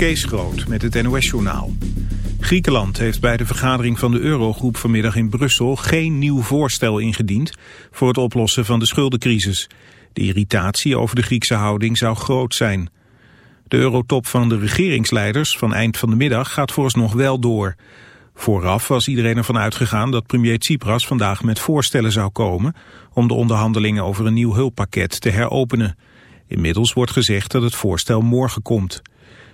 Kees Groot met het NOS-journaal. Griekenland heeft bij de vergadering van de Eurogroep vanmiddag in Brussel geen nieuw voorstel ingediend voor het oplossen van de schuldencrisis. De irritatie over de Griekse houding zou groot zijn. De eurotop van de regeringsleiders van eind van de middag gaat vooralsnog wel door. Vooraf was iedereen ervan uitgegaan dat premier Tsipras vandaag met voorstellen zou komen om de onderhandelingen over een nieuw hulppakket te heropenen. Inmiddels wordt gezegd dat het voorstel morgen komt.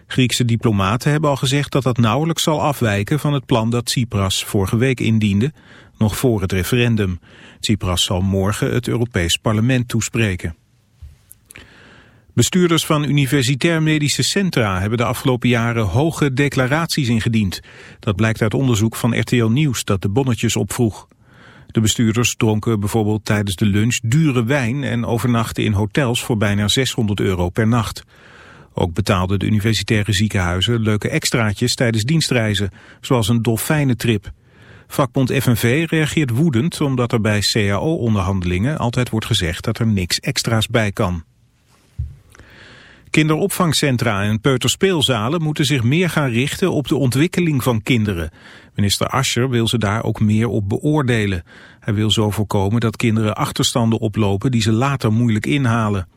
Griekse diplomaten hebben al gezegd dat dat nauwelijks zal afwijken van het plan dat Tsipras vorige week indiende, nog voor het referendum. Tsipras zal morgen het Europees Parlement toespreken. Bestuurders van universitair medische centra hebben de afgelopen jaren hoge declaraties ingediend. Dat blijkt uit onderzoek van RTL Nieuws dat de bonnetjes opvroeg. De bestuurders dronken bijvoorbeeld tijdens de lunch dure wijn en overnachten in hotels voor bijna 600 euro per nacht. Ook betaalden de universitaire ziekenhuizen leuke extraatjes tijdens dienstreizen, zoals een dolfijnentrip. Vakbond FNV reageert woedend omdat er bij CAO-onderhandelingen altijd wordt gezegd dat er niks extra's bij kan. Kinderopvangcentra en peuterspeelzalen moeten zich meer gaan richten op de ontwikkeling van kinderen. Minister Ascher wil ze daar ook meer op beoordelen. Hij wil zo voorkomen dat kinderen achterstanden oplopen die ze later moeilijk inhalen.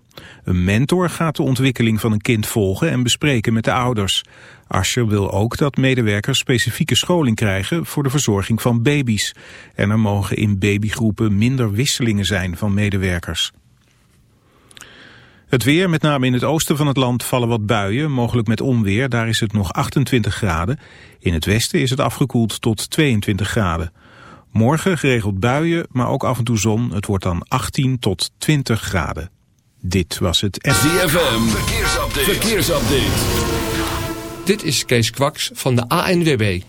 Een mentor gaat de ontwikkeling van een kind volgen en bespreken met de ouders. Ascher wil ook dat medewerkers specifieke scholing krijgen voor de verzorging van baby's. En er mogen in babygroepen minder wisselingen zijn van medewerkers. Het weer, met name in het oosten van het land, vallen wat buien, mogelijk met onweer. Daar is het nog 28 graden. In het westen is het afgekoeld tot 22 graden. Morgen geregeld buien, maar ook af en toe zon. Het wordt dan 18 tot 20 graden. Dit was het ZFM. Verkeersupdate. Verkeersupdate. Dit is Kees Kwaks van de ANWB.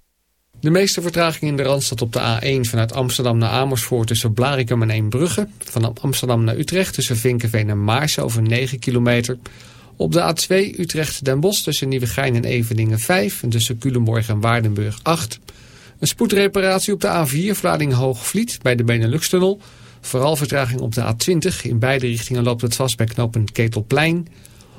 De meeste vertraging in de Randstad op de A1 vanuit Amsterdam naar Amersfoort tussen Blarikum en Eembrugge. Van Amsterdam naar Utrecht tussen Vinkenveen en Maarsen over 9 kilometer. Op de A2 Utrecht-Den Bosch tussen Nieuwegein en Eveningen 5 en tussen Culemborg en Waardenburg 8. Een spoedreparatie op de A4 Vlaardingen-Hoogvliet bij de Benelux-tunnel. Vooral vertraging op de A20. In beide richtingen loopt het vast bij knooppunt Ketelplein.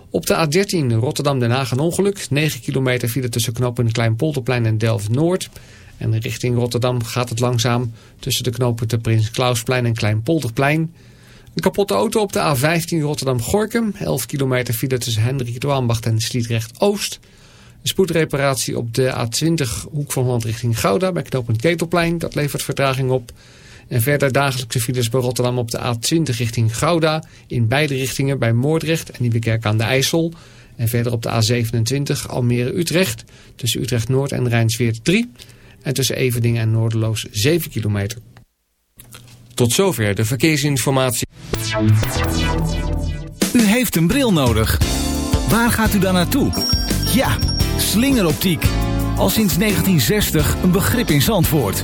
Op de A13 Rotterdam-Den Haag een ongeluk. 9 kilometer file tussen knooppunt Kleinpolderplein en Delft-Noord. En richting Rotterdam gaat het langzaam tussen de knooppunten Prins Klausplein en Kleinpolderplein. Een kapotte auto op de A15 Rotterdam-Gorkum. 11 kilometer file tussen Hendrik Dwaambacht en Sliedrecht-Oost. Een spoedreparatie op de A20 Hoek van Holland richting Gouda bij knooppunt Ketelplein. Dat levert vertraging op. En verder dagelijkse files bij Rotterdam op de A20 richting Gouda. In beide richtingen bij Moordrecht en Nieuwekerk aan de IJssel. En verder op de A27 Almere-Utrecht. Tussen Utrecht-Noord en Rijnsweert 3. En tussen Eveningen en Noorderloos 7 kilometer. Tot zover de verkeersinformatie. U heeft een bril nodig. Waar gaat u dan naartoe? Ja, slingeroptiek. Al sinds 1960 een begrip in Zandvoort.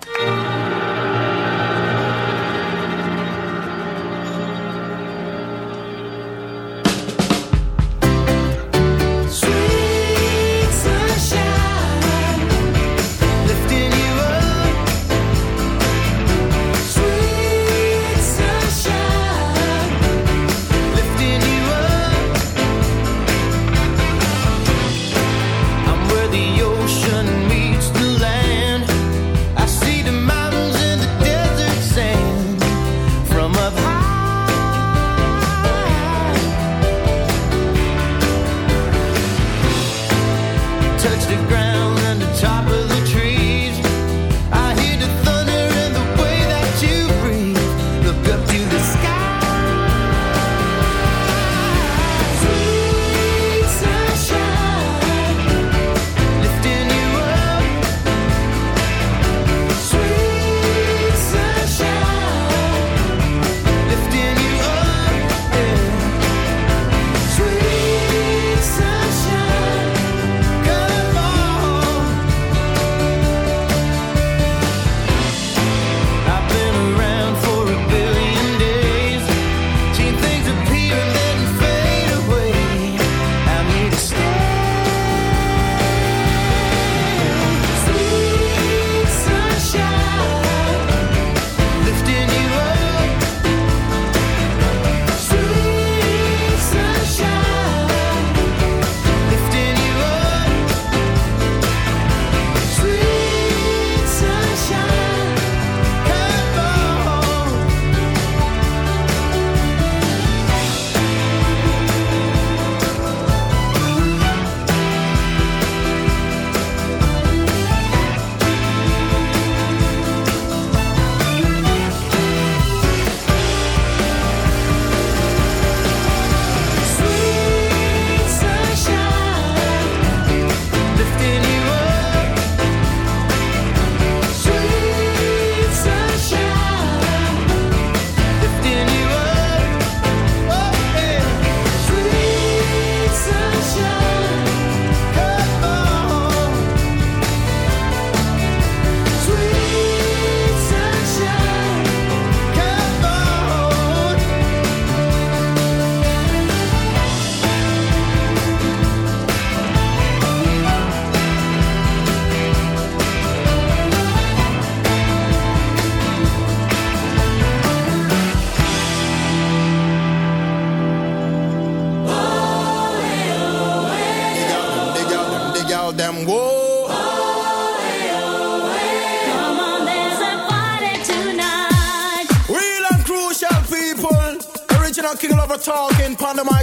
touch the ground and the top of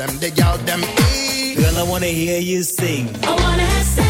Them, dig out them, them. Girl, I wanna hear you sing. I wanna have sex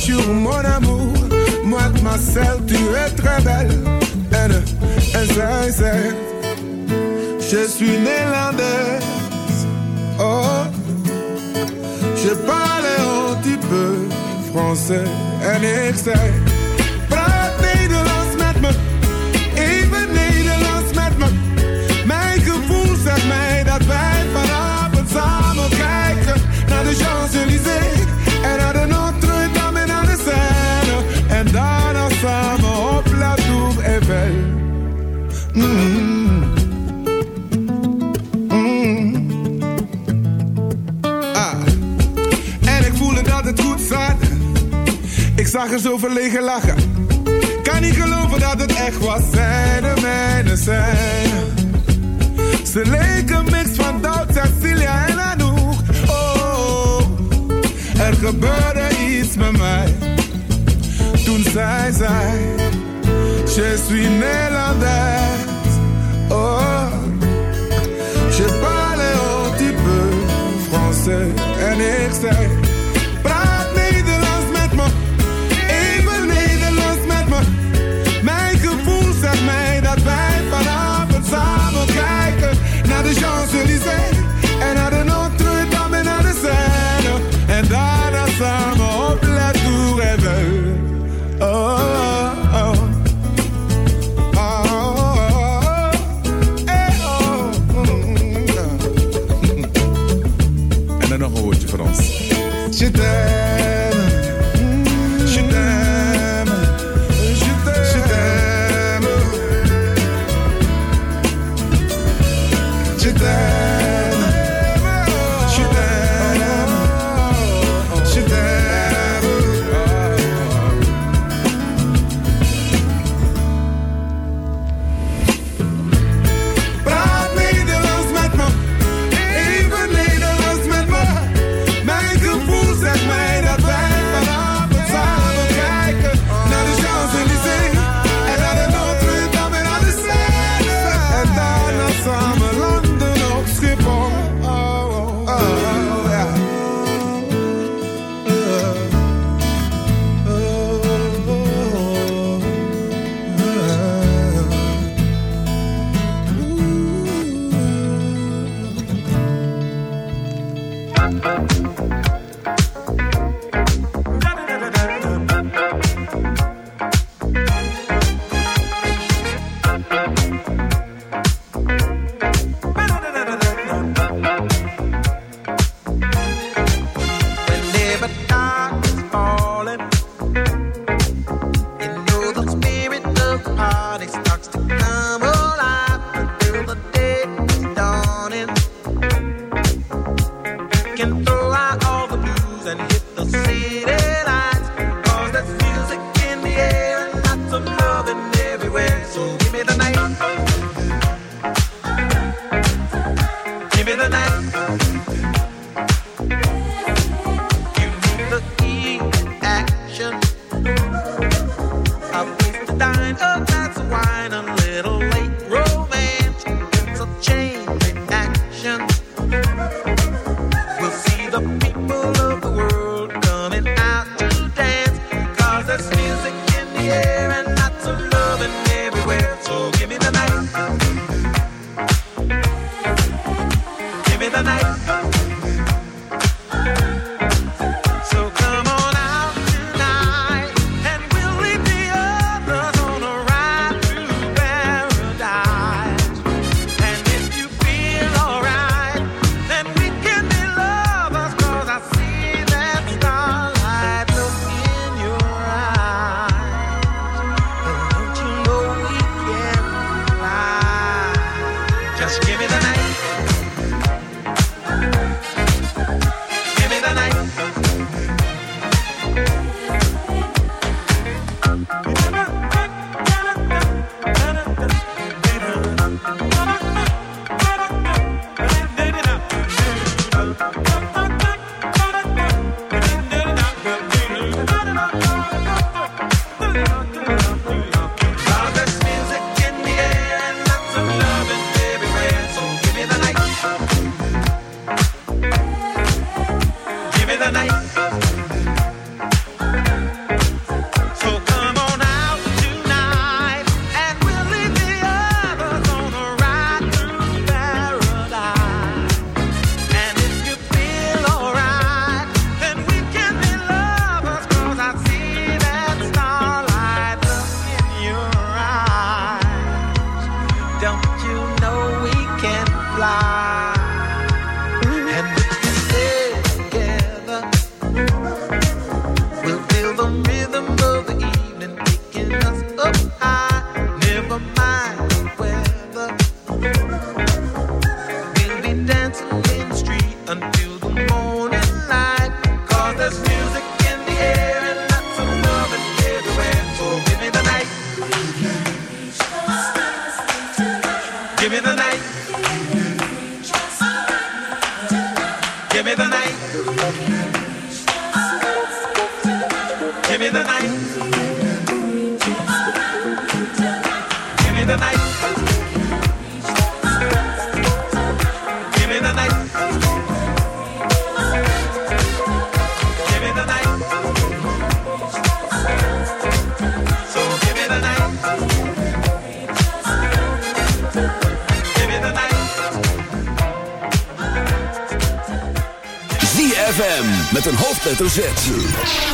sur mon amour. Moi ma tu es très belle. N, S, S, Je suis néerlandaise. Oh, je parle un petit peu français. N, X, Er zo verlegen lachen. Kan niet geloven dat het echt was. Zij de mijne zijn. Ze leken mix van Doubt, Cecilia en Anouk. Oh, er gebeurde iets met mij. Toen zei zij, je suis Nederlands.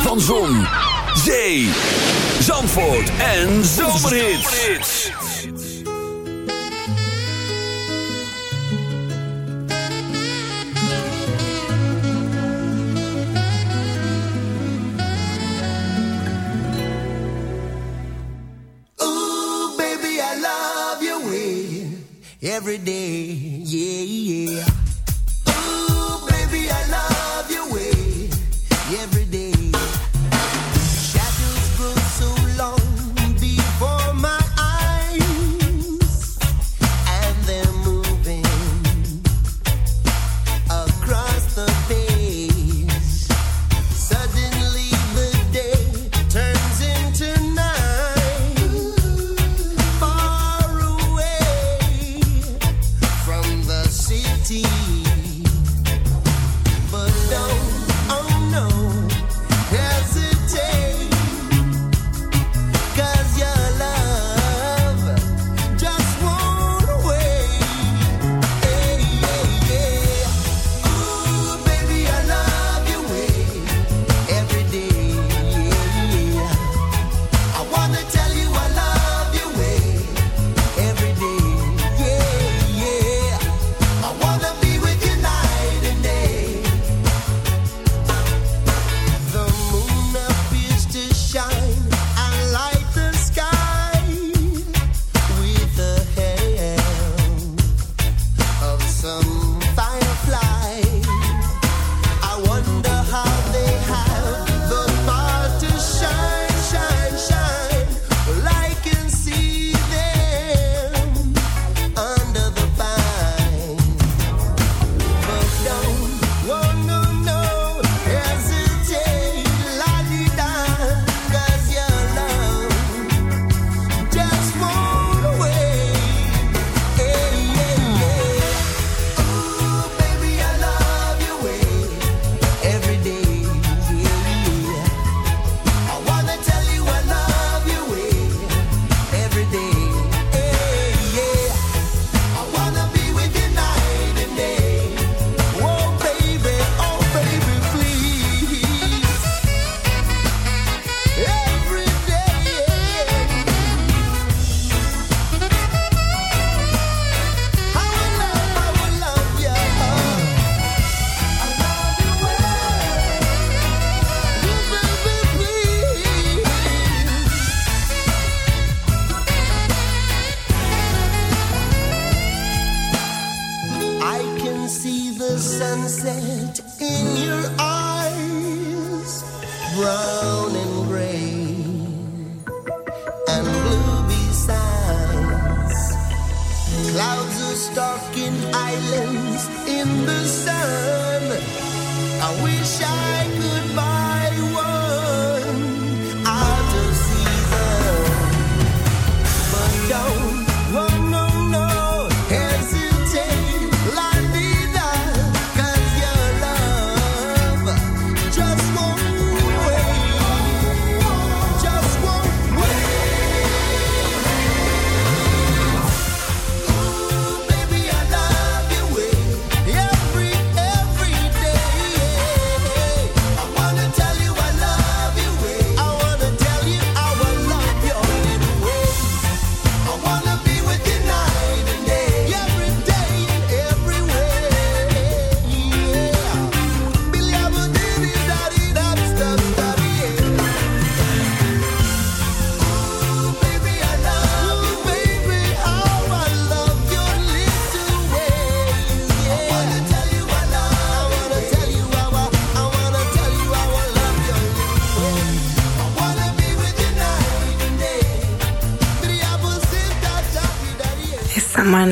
Van Zon, Zee, Zandvoort en Zomerhits. I love every day.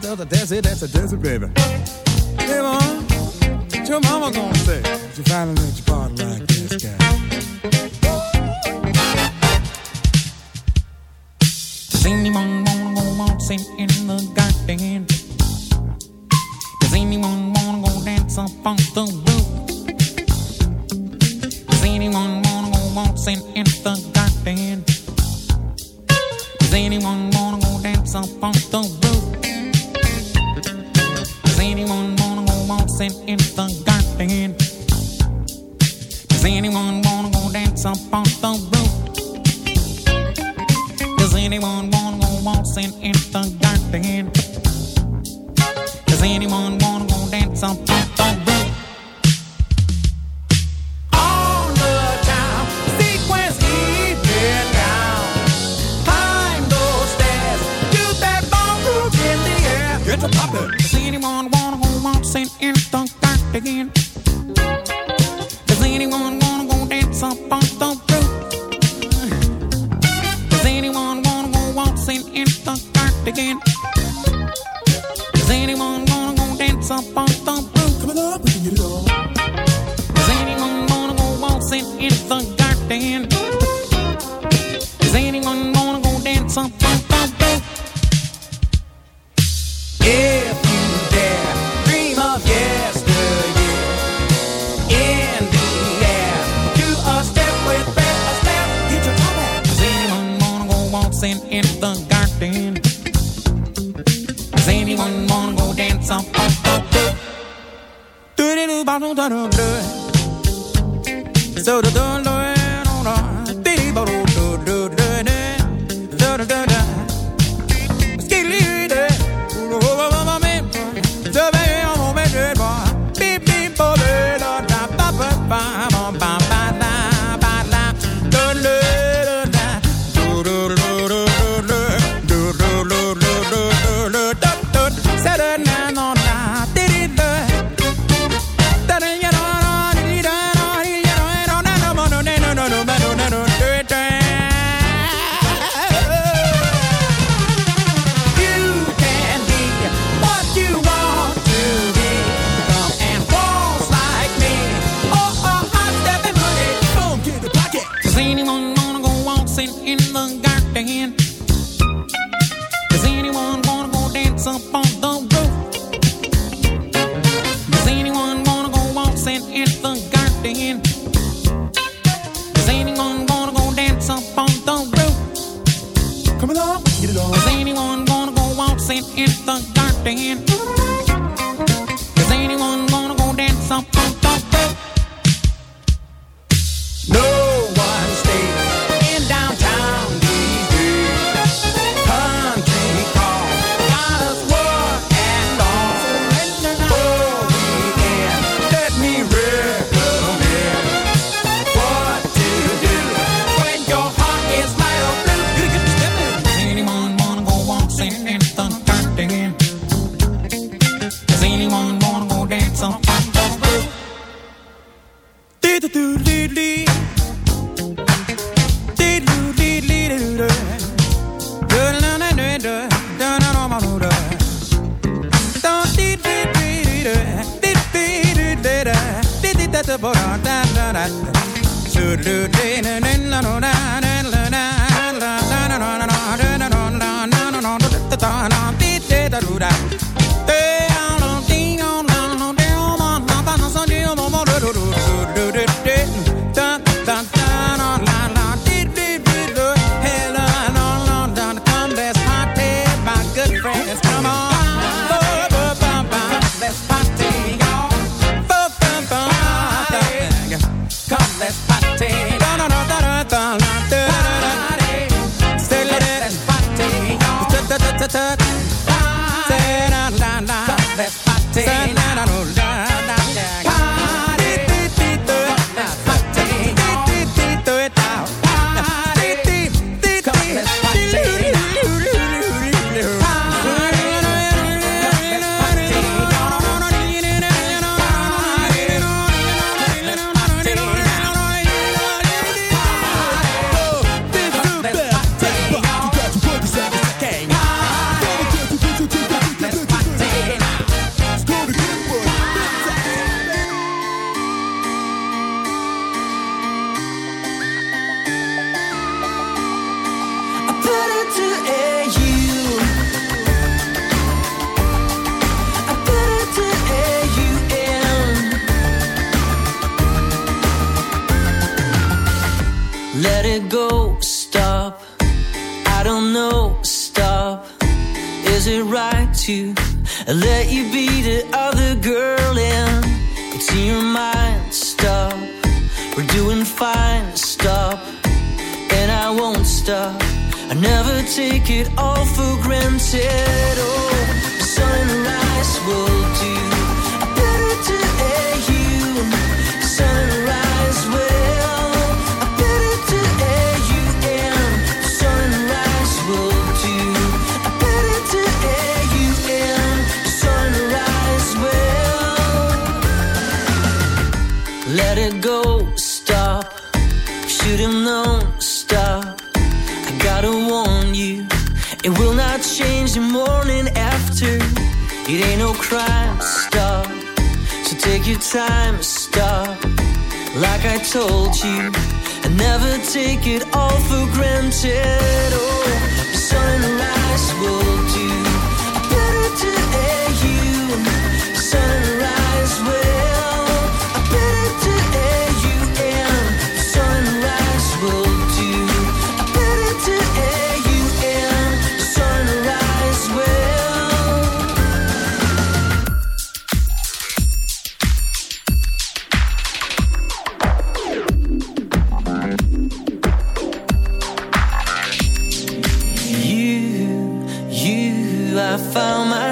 desert, oh, the desert, that's a desert, baby. up on So of blood. So the door,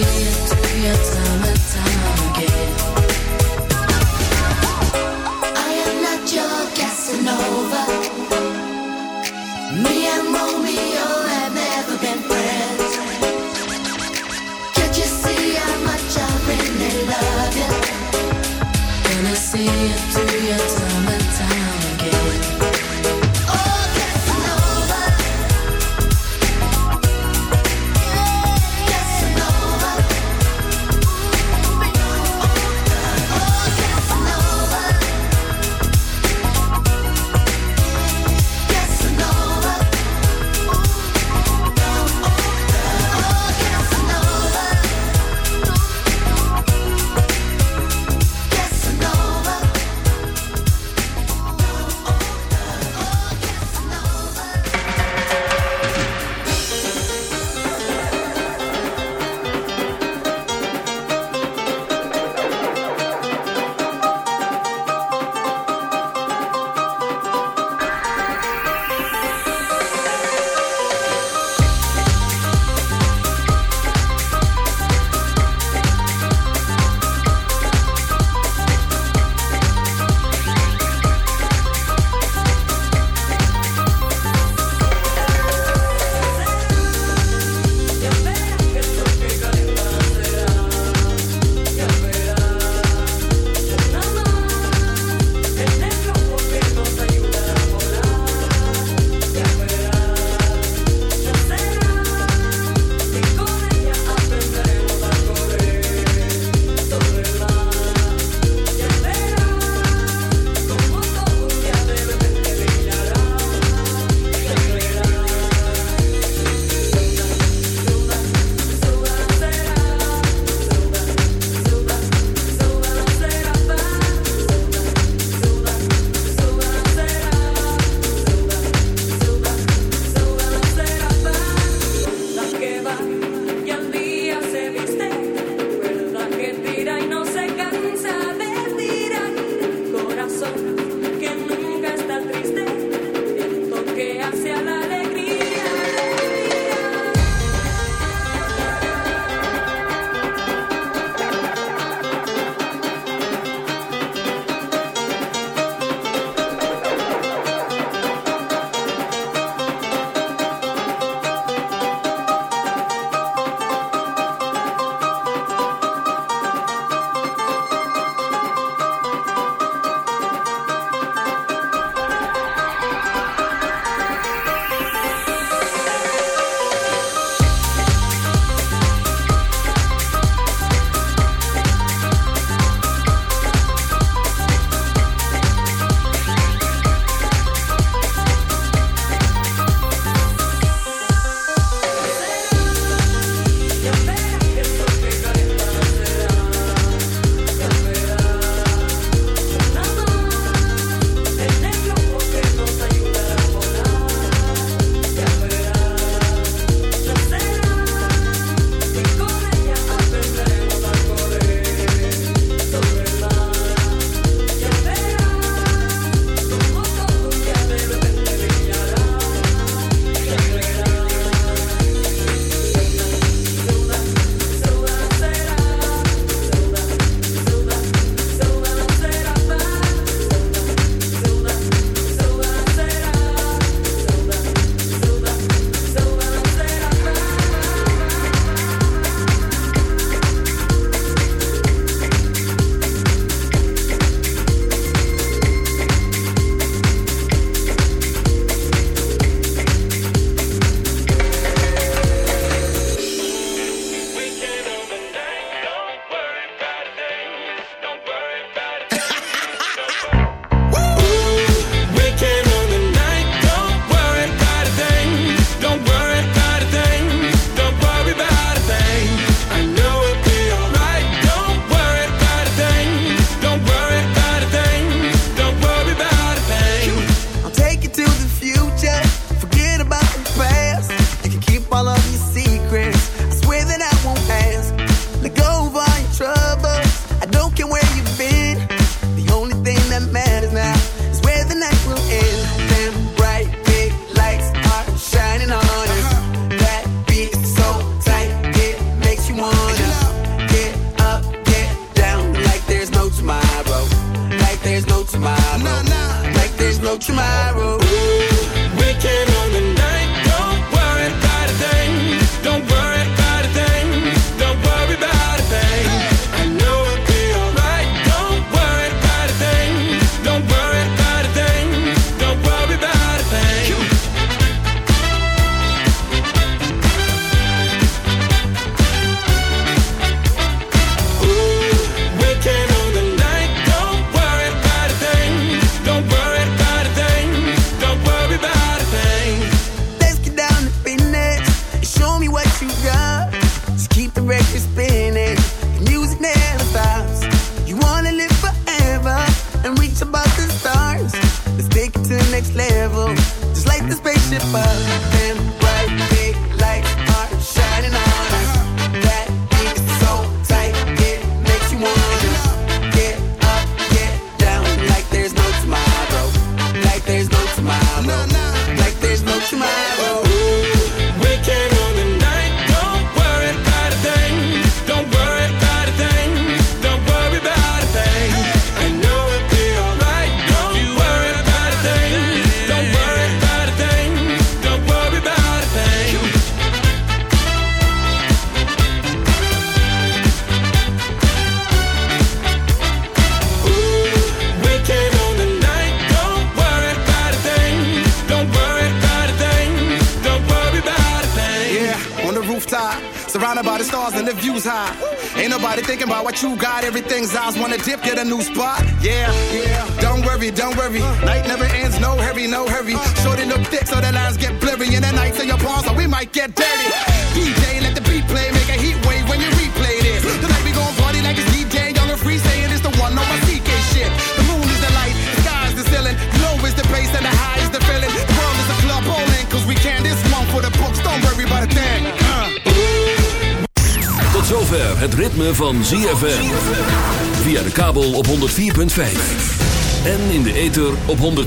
yeah experience